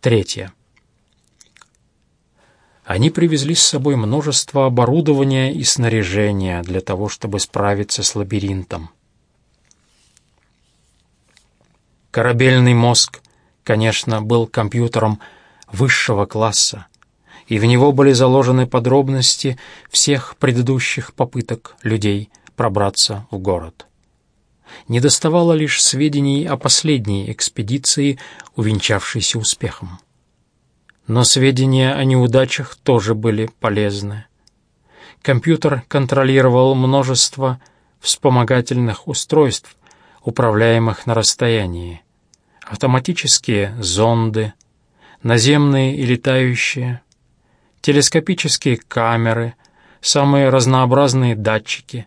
Третье. Они привезли с собой множество оборудования и снаряжения для того, чтобы справиться с лабиринтом. Корабельный мозг, конечно, был компьютером высшего класса, и в него были заложены подробности всех предыдущих попыток людей пробраться в город. Не доставало лишь сведений о последней экспедиции, увенчавшейся успехом. Но сведения о неудачах тоже были полезны. Компьютер контролировал множество вспомогательных устройств, управляемых на расстоянии. Автоматические зонды, наземные и летающие, телескопические камеры, самые разнообразные датчики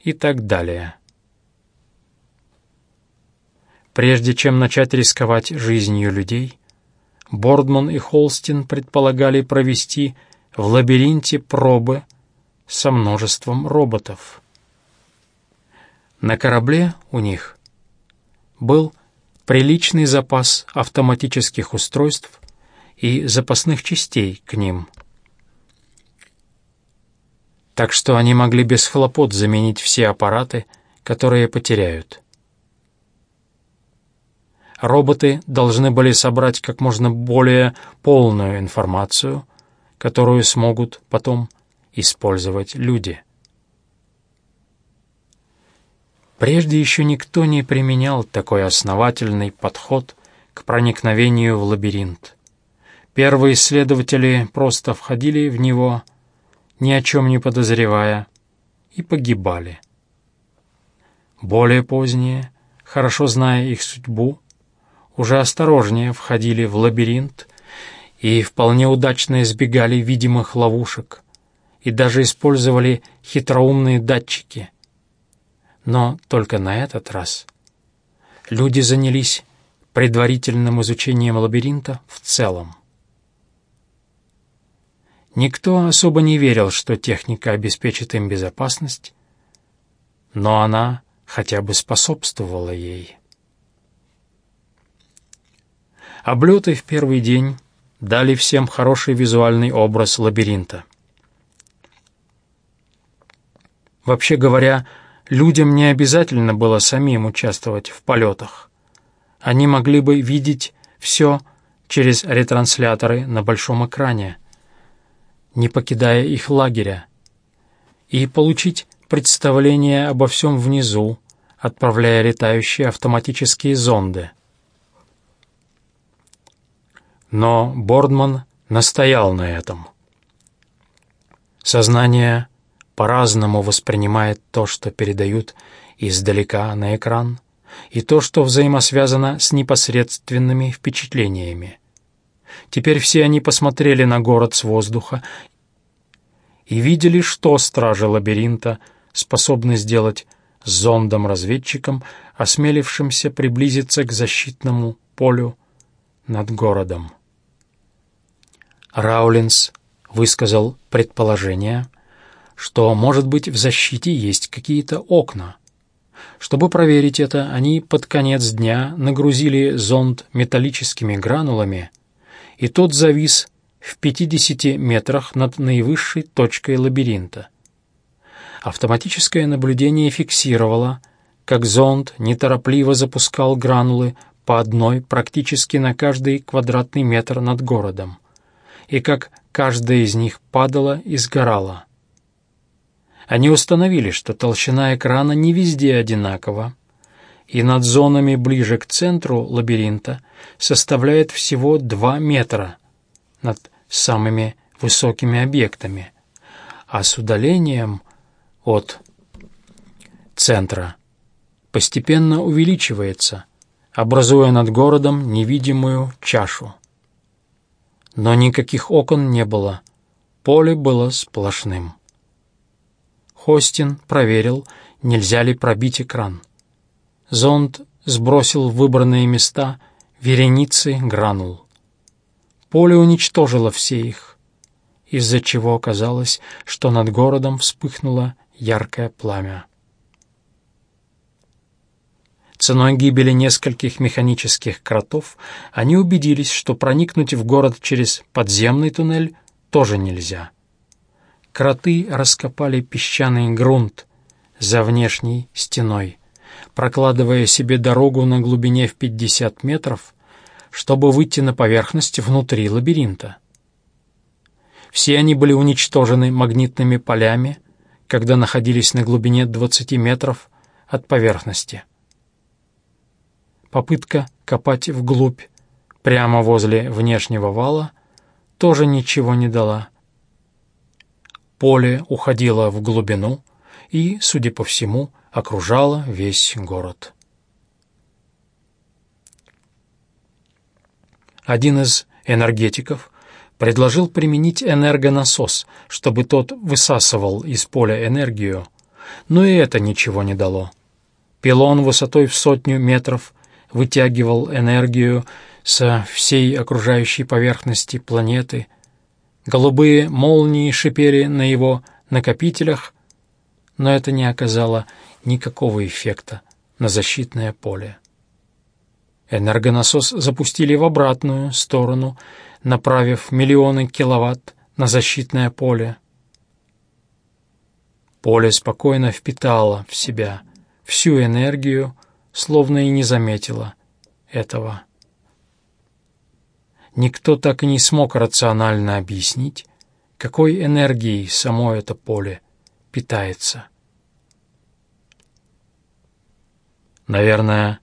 и так далее. Прежде чем начать рисковать жизнью людей, Бордман и Холстин предполагали провести в лабиринте пробы со множеством роботов. На корабле у них был приличный запас автоматических устройств и запасных частей к ним. Так что они могли без хлопот заменить все аппараты, которые потеряют. Роботы должны были собрать как можно более полную информацию, которую смогут потом использовать люди. Прежде еще никто не применял такой основательный подход к проникновению в лабиринт. Первые исследователи просто входили в него, ни о чем не подозревая, и погибали. Более поздние, хорошо зная их судьбу, уже осторожнее входили в лабиринт и вполне удачно избегали видимых ловушек и даже использовали хитроумные датчики. Но только на этот раз люди занялись предварительным изучением лабиринта в целом. Никто особо не верил, что техника обеспечит им безопасность, но она хотя бы способствовала ей. Облеты в первый день дали всем хороший визуальный образ лабиринта. Вообще говоря, людям не обязательно было самим участвовать в полетах. Они могли бы видеть все через ретрансляторы на большом экране, не покидая их лагеря, и получить представление обо всем внизу, отправляя летающие автоматические зонды. Но Бордман настоял на этом. Сознание по-разному воспринимает то, что передают издалека на экран, и то, что взаимосвязано с непосредственными впечатлениями. Теперь все они посмотрели на город с воздуха и видели, что стражи лабиринта способны сделать с зондом-разведчиком, осмелившимся приблизиться к защитному полю над городом. Раулинс высказал предположение, что, может быть, в защите есть какие-то окна. Чтобы проверить это, они под конец дня нагрузили зонд металлическими гранулами, и тот завис в 50 метрах над наивысшей точкой лабиринта. Автоматическое наблюдение фиксировало, как зонд неторопливо запускал гранулы по одной практически на каждый квадратный метр над городом и как каждая из них падала и сгорала. Они установили, что толщина экрана не везде одинакова, и над зонами ближе к центру лабиринта составляет всего 2 метра над самыми высокими объектами, а с удалением от центра постепенно увеличивается, образуя над городом невидимую чашу. Но никаких окон не было. Поле было сплошным. Хостин проверил, нельзя ли пробить экран. Зонд сбросил выбранные места вереницы гранул. Поле уничтожило все их, из-за чего оказалось, что над городом вспыхнуло яркое пламя. Ценой гибели нескольких механических кротов они убедились, что проникнуть в город через подземный туннель тоже нельзя. Кроты раскопали песчаный грунт за внешней стеной, прокладывая себе дорогу на глубине в 50 метров, чтобы выйти на поверхность внутри лабиринта. Все они были уничтожены магнитными полями, когда находились на глубине 20 метров от поверхности. Попытка копать вглубь, прямо возле внешнего вала, тоже ничего не дала. Поле уходило в глубину и, судя по всему, окружало весь город. Один из энергетиков предложил применить энергонасос, чтобы тот высасывал из поля энергию, но и это ничего не дало. Пилон высотой в сотню метров вытягивал энергию со всей окружающей поверхности планеты. Голубые молнии шипели на его накопителях, но это не оказало никакого эффекта на защитное поле. Энергонасос запустили в обратную сторону, направив миллионы киловатт на защитное поле. Поле спокойно впитало в себя всю энергию, словно и не заметило этого. Никто так и не смог рационально объяснить, какой энергией само это поле питается. Наверное,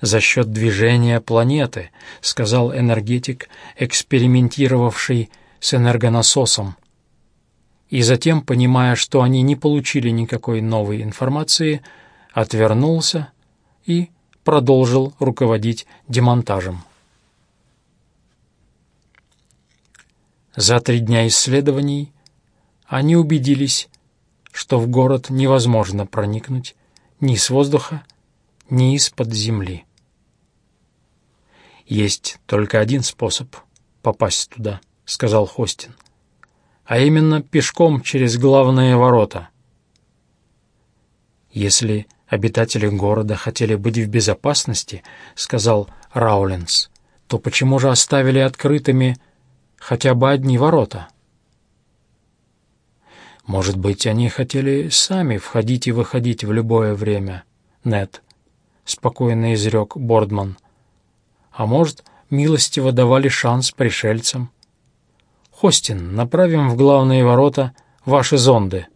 за счет движения планеты, сказал энергетик, экспериментировавший с энергонасосом. И затем, понимая, что они не получили никакой новой информации, отвернулся и продолжил руководить демонтажем. За три дня исследований они убедились, что в город невозможно проникнуть ни с воздуха, ни из-под земли. «Есть только один способ попасть туда», — сказал Хостин, «а именно пешком через главные ворота. Если обитатели города хотели быть в безопасности, — сказал Раулинс, — то почему же оставили открытыми хотя бы одни ворота?» «Может быть, они хотели сами входить и выходить в любое время, Нет, спокойно изрек Бордман а может, милостиво давали шанс пришельцам. Хостин, направим в главные ворота ваши зонды.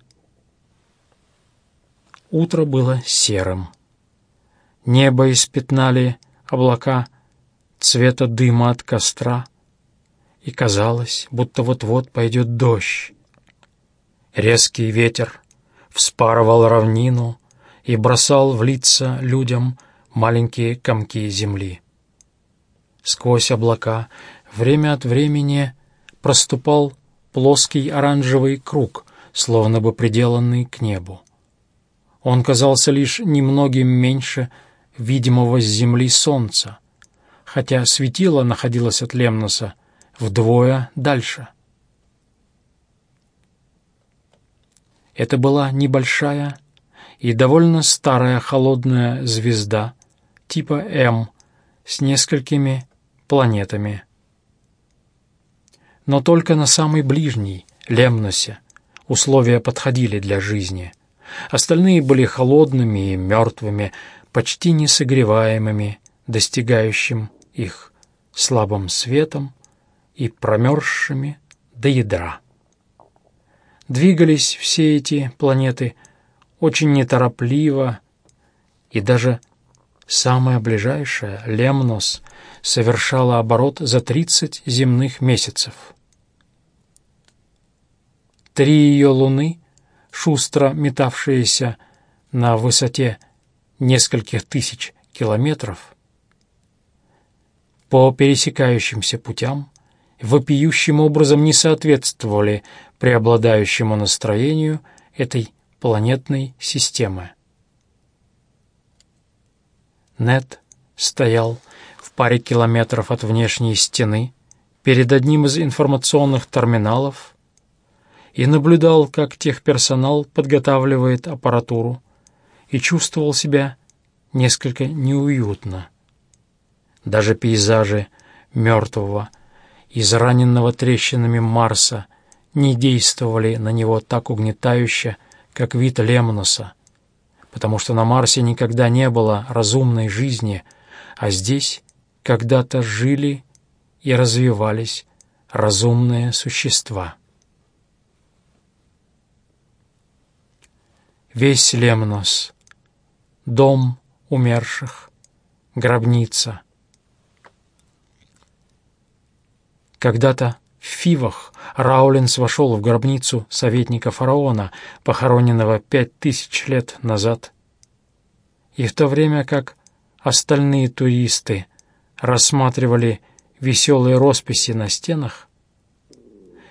Утро было серым. Небо испятнали облака цвета дыма от костра, и казалось, будто вот-вот пойдет дождь. Резкий ветер вспарывал равнину и бросал в лица людям маленькие комки земли. Сквозь облака время от времени проступал плоский оранжевый круг, словно бы приделанный к небу. Он казался лишь немногим меньше видимого с земли солнца, хотя светило находилось от Лемноса вдвое дальше. Это была небольшая и довольно старая холодная звезда типа М с несколькими планетами. Но только на самой ближней, Лемносе, условия подходили для жизни. Остальные были холодными и мертвыми, почти несогреваемыми, достигающим их слабым светом и промерзшими до ядра. Двигались все эти планеты очень неторопливо, и даже самая ближайшая, Лемнос, совершала оборот за 30 земных месяцев. Три ее луны, шустро метавшиеся на высоте нескольких тысяч километров, по пересекающимся путям вопиющим образом не соответствовали преобладающему настроению этой планетной системы. Нет стоял паре километров от внешней стены, перед одним из информационных терминалов, и наблюдал, как техперсонал подготавливает аппаратуру, и чувствовал себя несколько неуютно. Даже пейзажи мертвого, израненного трещинами Марса не действовали на него так угнетающе, как вид Лемноса, потому что на Марсе никогда не было разумной жизни, а здесь когда-то жили и развивались разумные существа. Весь Лемнос, дом умерших, гробница. Когда-то в Фивах Раулинс вошел в гробницу советника фараона, похороненного пять тысяч лет назад. И в то время как остальные туристы рассматривали веселые росписи на стенах,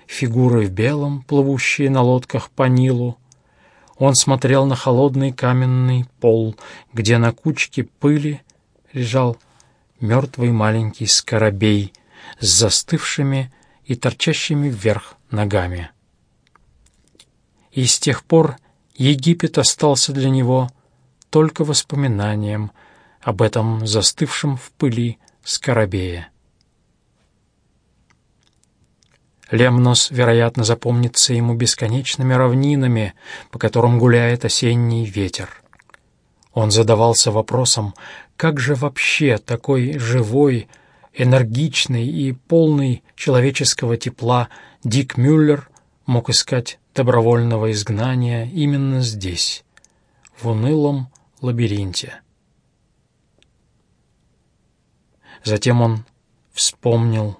фигуры в белом, плывущие на лодках по Нилу, он смотрел на холодный каменный пол, где на кучке пыли лежал мертвый маленький скоробей с застывшими и торчащими вверх ногами. И с тех пор Египет остался для него только воспоминанием об этом застывшем в пыли скоробее. Лемнос, вероятно, запомнится ему бесконечными равнинами, по которым гуляет осенний ветер. Он задавался вопросом, как же вообще такой живой, энергичный и полный человеческого тепла Дик Мюллер мог искать добровольного изгнания именно здесь, в унылом лабиринте. Затем он вспомнил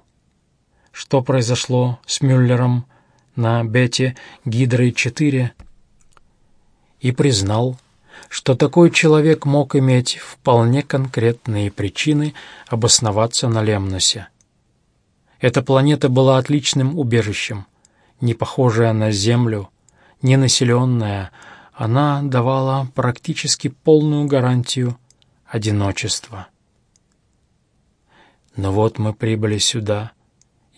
что произошло с Мюллером на бете Гидры-4 и признал, что такой человек мог иметь вполне конкретные причины обосноваться на Лемносе. Эта планета была отличным убежищем, не похожая на Землю, не населенная, она давала практически полную гарантию одиночества. Но вот мы прибыли сюда,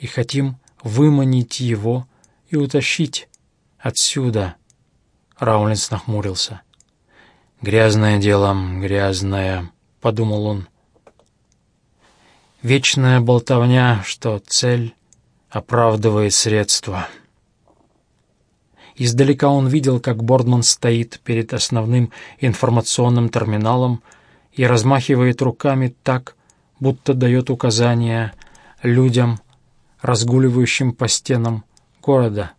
и хотим выманить его и утащить отсюда. Раулинс нахмурился. «Грязное дело, грязное», — подумал он. «Вечная болтовня, что цель оправдывает средства». Издалека он видел, как Бордман стоит перед основным информационным терминалом и размахивает руками так, будто дает указания людям, разгуливающим по стенам города.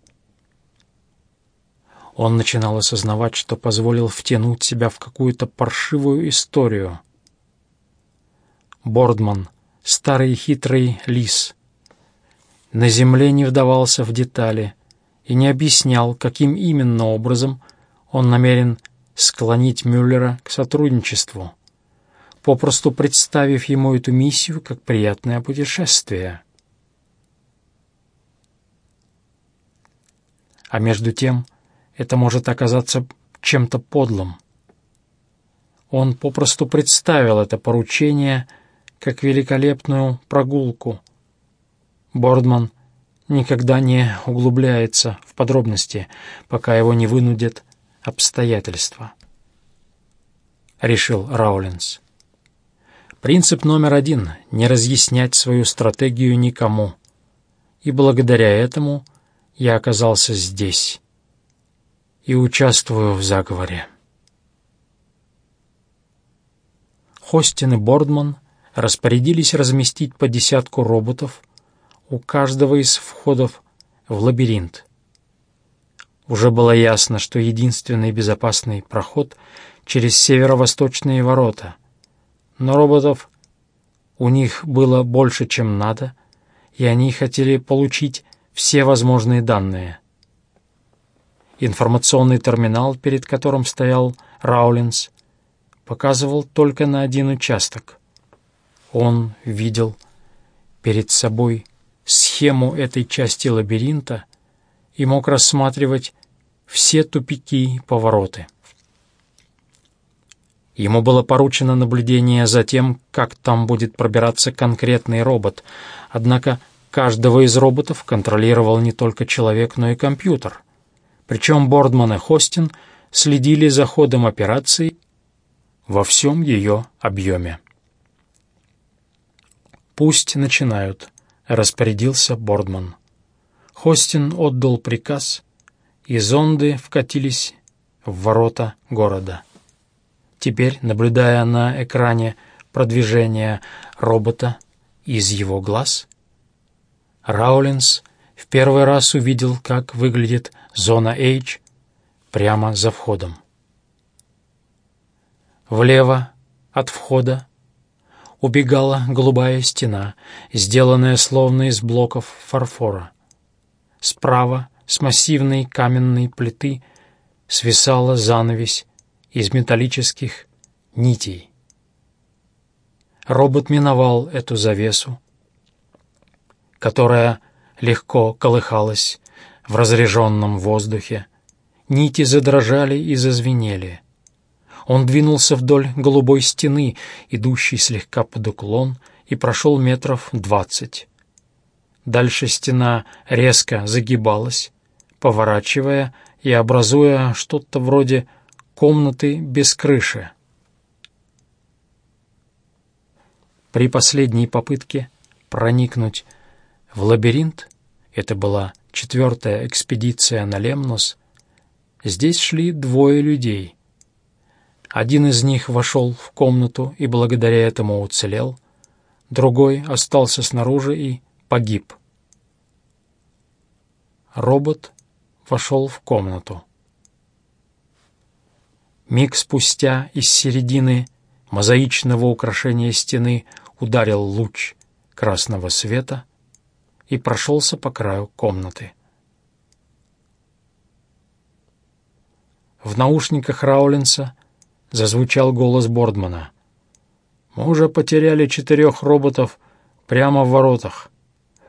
Он начинал осознавать, что позволил втянуть себя в какую-то паршивую историю. Бордман, старый хитрый лис, на земле не вдавался в детали и не объяснял, каким именно образом он намерен склонить Мюллера к сотрудничеству, попросту представив ему эту миссию как приятное путешествие. А между тем это может оказаться чем-то подлым. Он попросту представил это поручение как великолепную прогулку. Бордман никогда не углубляется в подробности, пока его не вынудят обстоятельства. Решил Раулинс. Принцип номер один — не разъяснять свою стратегию никому. И благодаря этому я оказался здесь и участвую в заговоре. Хостин и Бордман распорядились разместить по десятку роботов у каждого из входов в лабиринт. Уже было ясно, что единственный безопасный проход через северо-восточные ворота, но роботов у них было больше, чем надо, и они хотели получить все возможные данные. Информационный терминал, перед которым стоял Раулинс, показывал только на один участок. Он видел перед собой схему этой части лабиринта и мог рассматривать все тупики и повороты. Ему было поручено наблюдение за тем, как там будет пробираться конкретный робот, однако Каждого из роботов контролировал не только человек, но и компьютер. Причем Бордман и Хостин следили за ходом операции во всем ее объеме. «Пусть начинают», — распорядился Бордман. Хостин отдал приказ, и зонды вкатились в ворота города. Теперь, наблюдая на экране продвижение робота из его глаз, Раулинс в первый раз увидел, как выглядит зона H прямо за входом. Влево от входа убегала голубая стена, сделанная словно из блоков фарфора. Справа, с массивной каменной плиты, свисала занавесь из металлических нитей. Робот миновал эту завесу, которая легко колыхалась в разреженном воздухе. Нити задрожали и зазвенели. Он двинулся вдоль голубой стены, идущей слегка под уклон, и прошел метров двадцать. Дальше стена резко загибалась, поворачивая и образуя что-то вроде комнаты без крыши. При последней попытке проникнуть в лабиринт, это была четвертая экспедиция на Лемнос, здесь шли двое людей. Один из них вошел в комнату и благодаря этому уцелел, другой остался снаружи и погиб. Робот вошел в комнату. Миг спустя из середины мозаичного украшения стены ударил луч красного света и прошелся по краю комнаты. В наушниках Раулинса зазвучал голос Бордмана. «Мы уже потеряли четырех роботов прямо в воротах.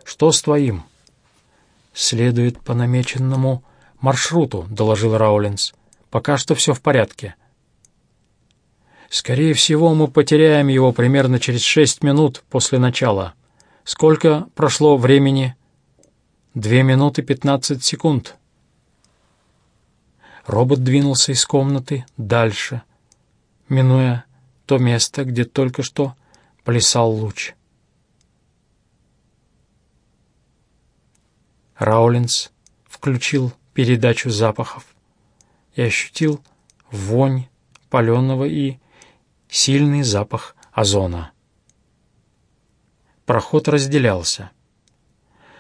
Что с твоим?» «Следует по намеченному маршруту», — доложил Раулинс. «Пока что все в порядке». «Скорее всего, мы потеряем его примерно через шесть минут после начала. Сколько прошло времени?» «Две минуты пятнадцать секунд». Робот двинулся из комнаты дальше, минуя то место, где только что плясал луч. Раулинс включил передачу запахов и ощутил вонь паленого и сильный запах озона. Проход разделялся.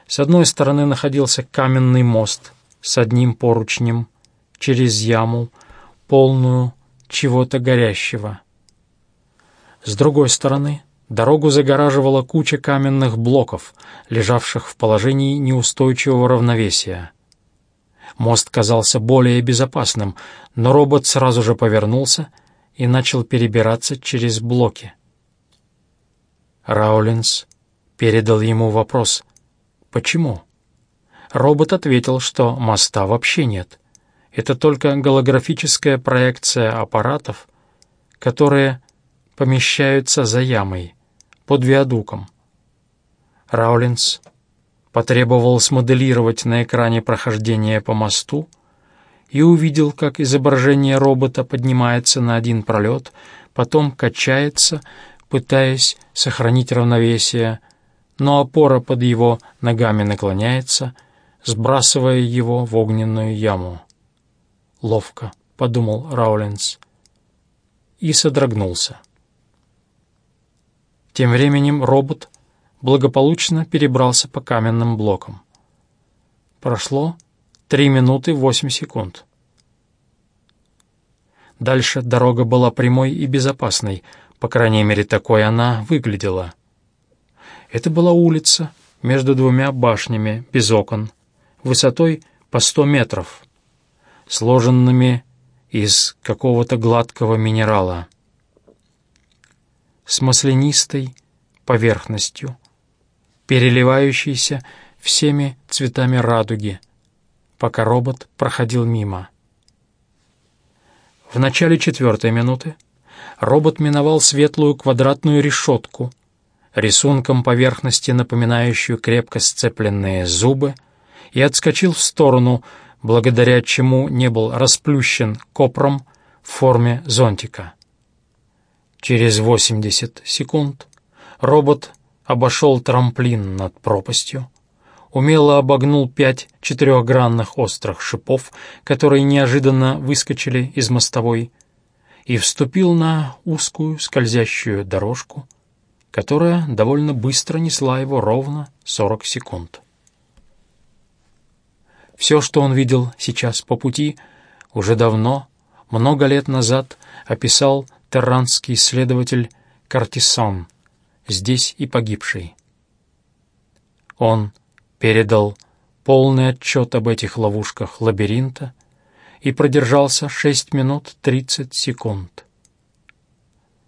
С одной стороны находился каменный мост с одним поручнем через яму, полную чего-то горящего. С другой стороны дорогу загораживала куча каменных блоков, лежавших в положении неустойчивого равновесия. Мост казался более безопасным, но робот сразу же повернулся и начал перебираться через блоки. Раулинс передал ему вопрос «Почему?». Робот ответил, что моста вообще нет. Это только голографическая проекция аппаратов, которые помещаются за ямой, под виадуком. Раулинс потребовал смоделировать на экране прохождение по мосту и увидел, как изображение робота поднимается на один пролет, потом качается, пытаясь сохранить равновесие, но опора под его ногами наклоняется, сбрасывая его в огненную яму. «Ловко», — подумал Раулинс, и содрогнулся. Тем временем робот благополучно перебрался по каменным блокам. Прошло три минуты восемь секунд. Дальше дорога была прямой и безопасной, по крайней мере, такой она выглядела. Это была улица между двумя башнями, без окон, высотой по сто метров, сложенными из какого-то гладкого минерала, с маслянистой поверхностью, переливающийся всеми цветами радуги, пока робот проходил мимо. В начале четвертой минуты робот миновал светлую квадратную решетку, рисунком поверхности, напоминающую крепко сцепленные зубы, и отскочил в сторону, благодаря чему не был расплющен копром в форме зонтика. Через 80 секунд робот обошел трамплин над пропастью, умело обогнул пять четырехгранных острых шипов, которые неожиданно выскочили из мостовой, и вступил на узкую скользящую дорожку, которая довольно быстро несла его ровно 40 секунд. Все, что он видел сейчас по пути, уже давно, много лет назад, описал терранский исследователь Картисон, здесь и погибший. Он передал полный отчет об этих ловушках лабиринта и продержался 6 минут 30 секунд.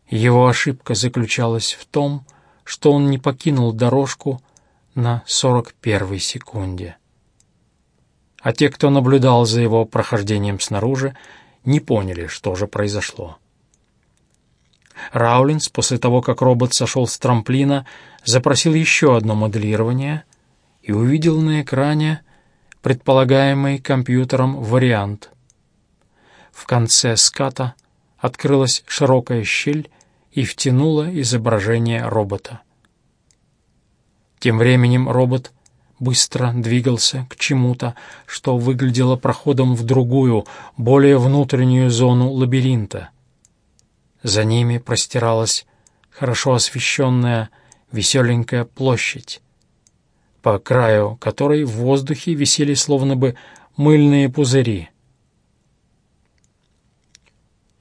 Его ошибка заключалась в том, что он не покинул дорожку на 41 секунде. А те, кто наблюдал за его прохождением снаружи, не поняли, что же произошло. Раулинс, после того, как робот сошел с трамплина, запросил еще одно моделирование и увидел на экране предполагаемый компьютером вариант. В конце ската открылась широкая щель и втянула изображение робота. Тем временем робот быстро двигался к чему-то, что выглядело проходом в другую, более внутреннюю зону лабиринта. За ними простиралась хорошо освещенная веселенькая площадь, по краю которой в воздухе висели словно бы мыльные пузыри.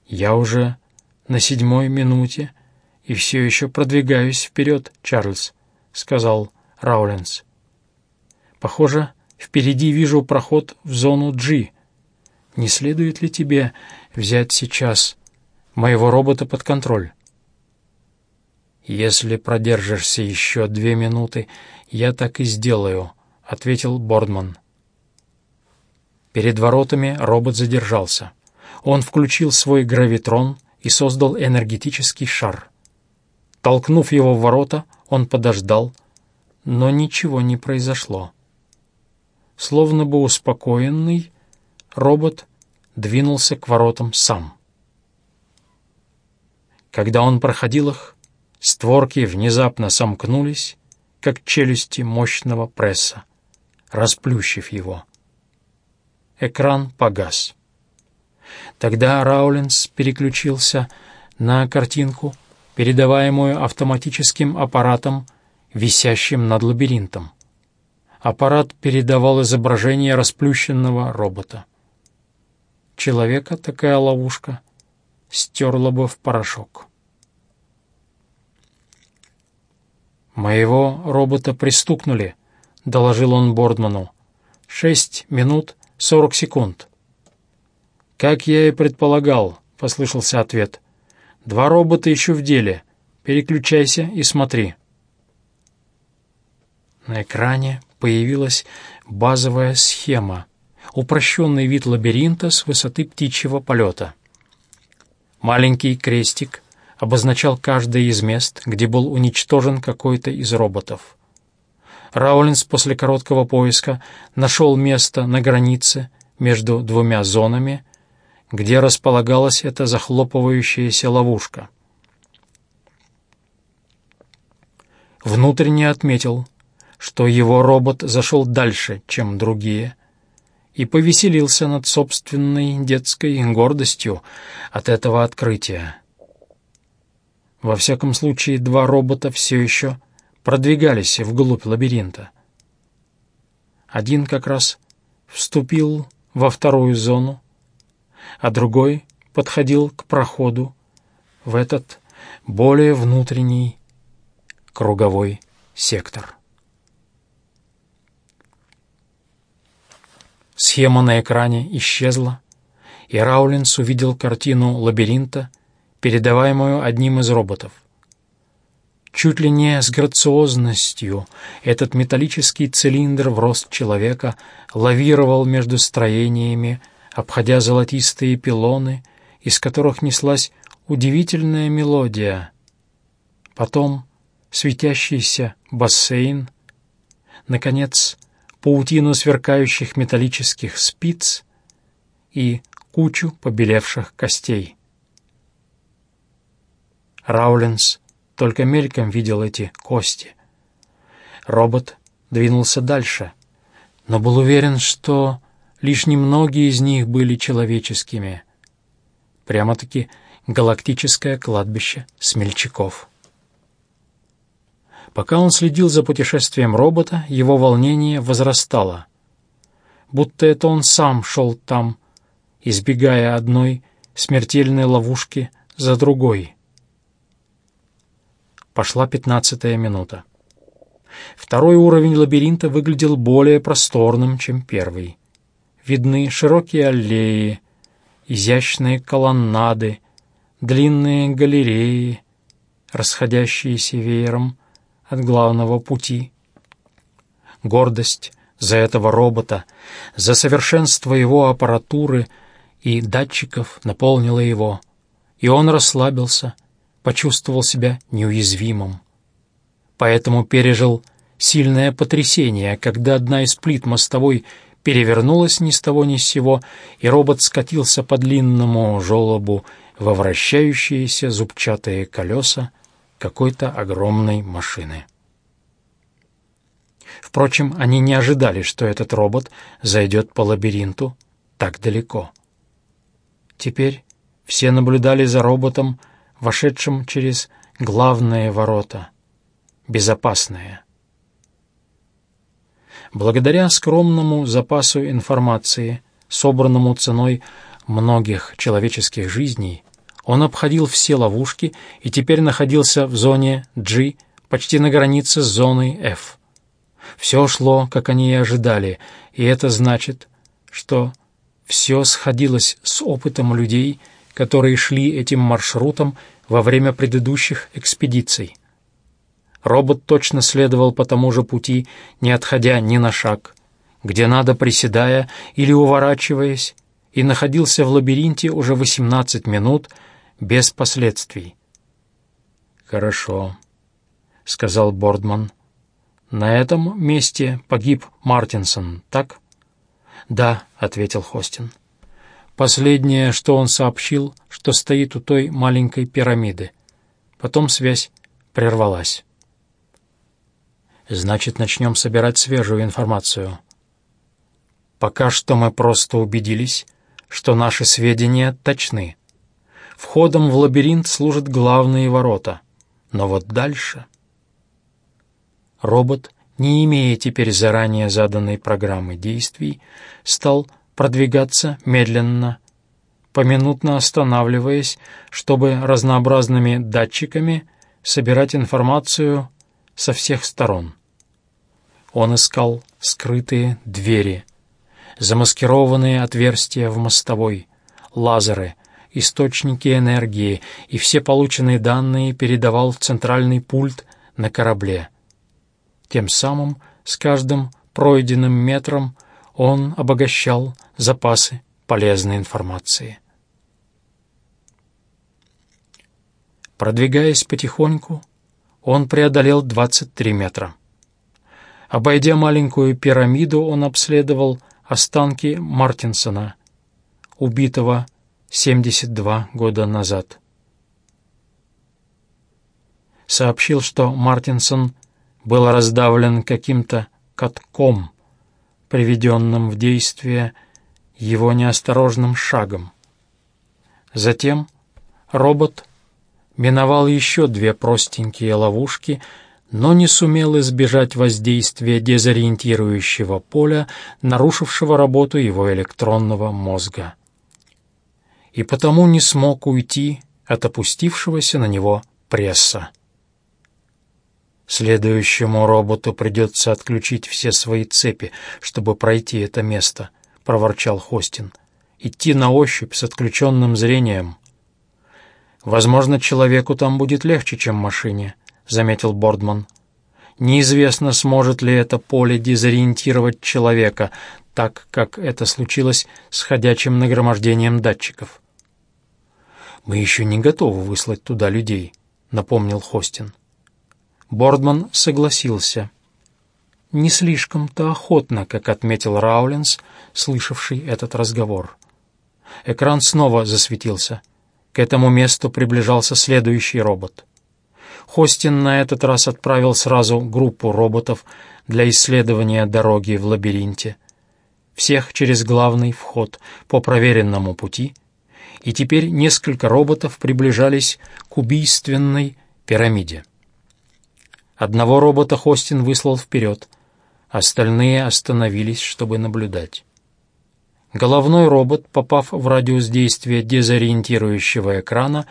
«Я уже на седьмой минуте и все еще продвигаюсь вперед, Чарльз», — сказал Раулинс. Похоже, впереди вижу проход в зону G. Не следует ли тебе взять сейчас моего робота под контроль? «Если продержишься еще две минуты, я так и сделаю», — ответил Бордман. Перед воротами робот задержался. Он включил свой гравитрон и создал энергетический шар. Толкнув его в ворота, он подождал, но ничего не произошло. Словно бы успокоенный, робот двинулся к воротам сам. Когда он проходил их, створки внезапно сомкнулись, как челюсти мощного пресса, расплющив его. Экран погас. Тогда Раулинс переключился на картинку, передаваемую автоматическим аппаратом, висящим над лабиринтом аппарат передавал изображение расплющенного робота. Человека такая ловушка стерла бы в порошок. «Моего робота пристукнули», — доложил он Бордману. «Шесть минут сорок секунд». «Как я и предполагал», — послышался ответ. «Два робота еще в деле. Переключайся и смотри». На экране появилась базовая схема, упрощенный вид лабиринта с высоты птичьего полета. Маленький крестик обозначал каждое из мест, где был уничтожен какой-то из роботов. Раулинс после короткого поиска нашел место на границе между двумя зонами, где располагалась эта захлопывающаяся ловушка. Внутренне отметил, что его робот зашел дальше, чем другие, и повеселился над собственной детской гордостью от этого открытия. Во всяком случае, два робота все еще продвигались вглубь лабиринта. Один как раз вступил во вторую зону, а другой подходил к проходу в этот более внутренний круговой сектор. Схема на экране исчезла, и Раулинс увидел картину лабиринта, передаваемую одним из роботов. Чуть ли не с грациозностью этот металлический цилиндр в рост человека лавировал между строениями, обходя золотистые пилоны, из которых неслась удивительная мелодия. Потом светящийся бассейн, наконец, паутину сверкающих металлических спиц и кучу побелевших костей. Раулинс только мельком видел эти кости. Робот двинулся дальше, но был уверен, что лишь немногие из них были человеческими. Прямо-таки галактическое кладбище смельчаков. Пока он следил за путешествием робота, его волнение возрастало. Будто это он сам шел там, избегая одной смертельной ловушки за другой. Пошла пятнадцатая минута. Второй уровень лабиринта выглядел более просторным, чем первый. Видны широкие аллеи, изящные колоннады, длинные галереи, расходящиеся веером от главного пути. Гордость за этого робота, за совершенство его аппаратуры и датчиков наполнила его, и он расслабился, почувствовал себя неуязвимым. Поэтому пережил сильное потрясение, когда одна из плит мостовой перевернулась ни с того ни с сего, и робот скатился по длинному желобу во вращающиеся зубчатые колеса какой-то огромной машины. Впрочем, они не ожидали, что этот робот зайдет по лабиринту так далеко. Теперь все наблюдали за роботом, вошедшим через главные ворота, безопасные. Благодаря скромному запасу информации, собранному ценой многих человеческих жизней, он обходил все ловушки и теперь находился в зоне G, почти на границе с зоной F. Все шло, как они и ожидали, и это значит, что все сходилось с опытом людей, которые шли этим маршрутом во время предыдущих экспедиций. Робот точно следовал по тому же пути, не отходя ни на шаг, где надо приседая или уворачиваясь, и находился в лабиринте уже 18 минут без последствий. «Хорошо», — сказал Бордман. «На этом месте погиб Мартинсон, так?» «Да», — ответил Хостин. Последнее, что он сообщил, что стоит у той маленькой пирамиды. Потом связь прервалась. «Значит, начнем собирать свежую информацию». «Пока что мы просто убедились, что наши сведения точны. Входом в лабиринт служат главные ворота. Но вот дальше...» Робот, не имея теперь заранее заданной программы действий, стал продвигаться медленно, поминутно останавливаясь, чтобы разнообразными датчиками собирать информацию со всех сторон. Он искал скрытые двери, замаскированные отверстия в мостовой, лазеры, источники энергии и все полученные данные передавал в центральный пульт на корабле. Тем самым с каждым пройденным метром он обогащал запасы полезной информации. Продвигаясь потихоньку, он преодолел 23 метра. Обойдя маленькую пирамиду, он обследовал останки Мартинсона, убитого 72 года назад. Сообщил, что Мартинсон был раздавлен каким-то катком, приведенным в действие его неосторожным шагом. Затем робот миновал еще две простенькие ловушки, но не сумел избежать воздействия дезориентирующего поля, нарушившего работу его электронного мозга. И потому не смог уйти от опустившегося на него пресса. Следующему роботу придется отключить все свои цепи, чтобы пройти это место, — проворчал Хостин. Идти на ощупь с отключенным зрением. Возможно, человеку там будет легче, чем машине, — заметил Бордман. Неизвестно, сможет ли это поле дезориентировать человека, так как это случилось с ходячим нагромождением датчиков. «Мы еще не готовы выслать туда людей», — напомнил Хостин. Бордман согласился. Не слишком-то охотно, как отметил Раулинс, слышавший этот разговор. Экран снова засветился. К этому месту приближался следующий робот. Хостин на этот раз отправил сразу группу роботов для исследования дороги в лабиринте. Всех через главный вход по проверенному пути, и теперь несколько роботов приближались к убийственной пирамиде. Одного робота Хостин выслал вперед, остальные остановились, чтобы наблюдать. Головной робот, попав в радиус действия дезориентирующего экрана,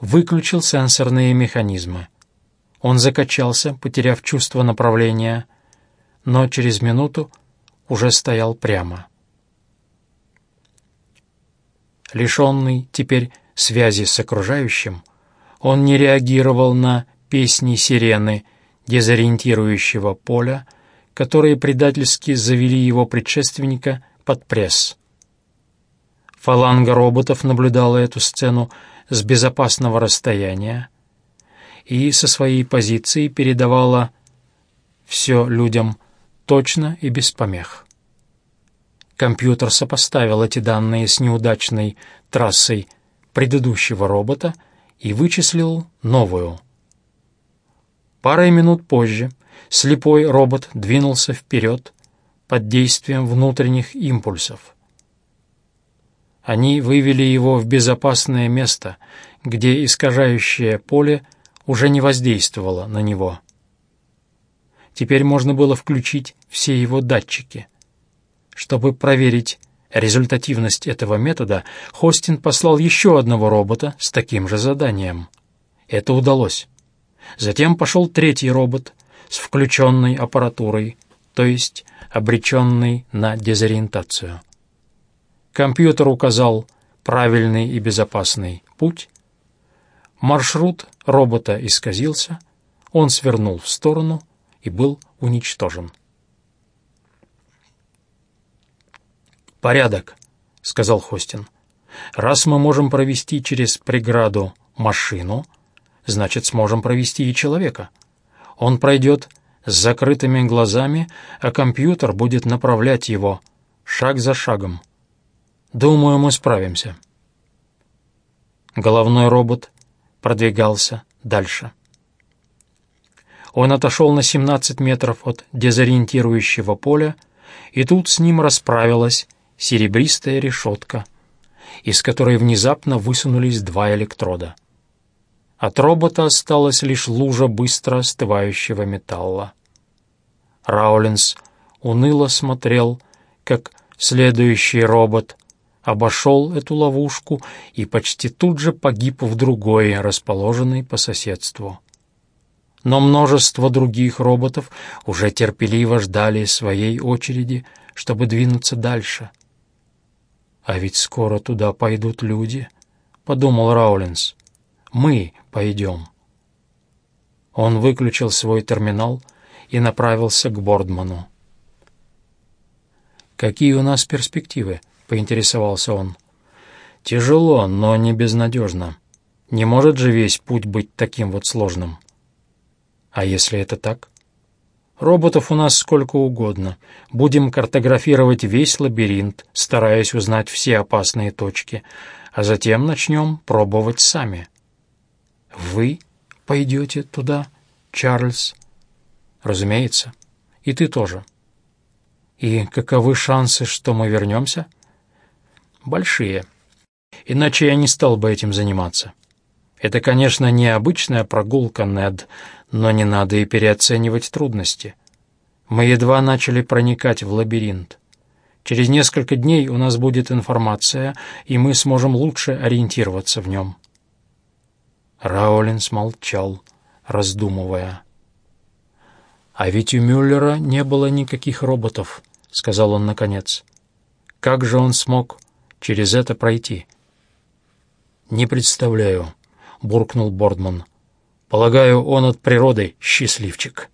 выключил сенсорные механизмы. Он закачался, потеряв чувство направления, но через минуту уже стоял прямо. Лишенный теперь связи с окружающим, он не реагировал на песни сирены дезориентирующего поля, которые предательски завели его предшественника под пресс. Фаланга роботов наблюдала эту сцену с безопасного расстояния и со своей позиции передавала все людям точно и без помех. Компьютер сопоставил эти данные с неудачной трассой предыдущего робота и вычислил новую. Парой минут позже слепой робот двинулся вперед под действием внутренних импульсов. Они вывели его в безопасное место, где искажающее поле уже не воздействовало на него. Теперь можно было включить все его датчики. Чтобы проверить результативность этого метода, Хостин послал еще одного робота с таким же заданием. Это удалось. Затем пошел третий робот с включенной аппаратурой, то есть обреченный на дезориентацию. Компьютер указал правильный и безопасный путь. Маршрут робота исказился, он свернул в сторону и был уничтожен. «Порядок», — сказал Хостин. «Раз мы можем провести через преграду машину, значит, сможем провести и человека. Он пройдет с закрытыми глазами, а компьютер будет направлять его шаг за шагом». Думаю, мы справимся. Головной робот продвигался дальше. Он отошел на 17 метров от дезориентирующего поля, и тут с ним расправилась серебристая решетка, из которой внезапно высунулись два электрода. От робота осталась лишь лужа быстро остывающего металла. Раулинс уныло смотрел, как следующий робот обошел эту ловушку и почти тут же погиб в другой, расположенной по соседству. Но множество других роботов уже терпеливо ждали своей очереди, чтобы двинуться дальше. «А ведь скоро туда пойдут люди», — подумал Раулинс. «Мы пойдем». Он выключил свой терминал и направился к Бордману. «Какие у нас перспективы?» Поинтересовался он. «Тяжело, но не безнадежно. Не может же весь путь быть таким вот сложным». «А если это так?» «Роботов у нас сколько угодно. Будем картографировать весь лабиринт, стараясь узнать все опасные точки, а затем начнем пробовать сами». «Вы пойдете туда, Чарльз?» «Разумеется. И ты тоже». «И каковы шансы, что мы вернемся?» Большие. Иначе я не стал бы этим заниматься. Это, конечно, не обычная прогулка, Нед, но не надо и переоценивать трудности. Мы едва начали проникать в лабиринт. Через несколько дней у нас будет информация, и мы сможем лучше ориентироваться в нем. Раулинс молчал, раздумывая. «А ведь у Мюллера не было никаких роботов», — сказал он наконец. «Как же он смог через это пройти. «Не представляю», — буркнул Бордман. «Полагаю, он от природы счастливчик».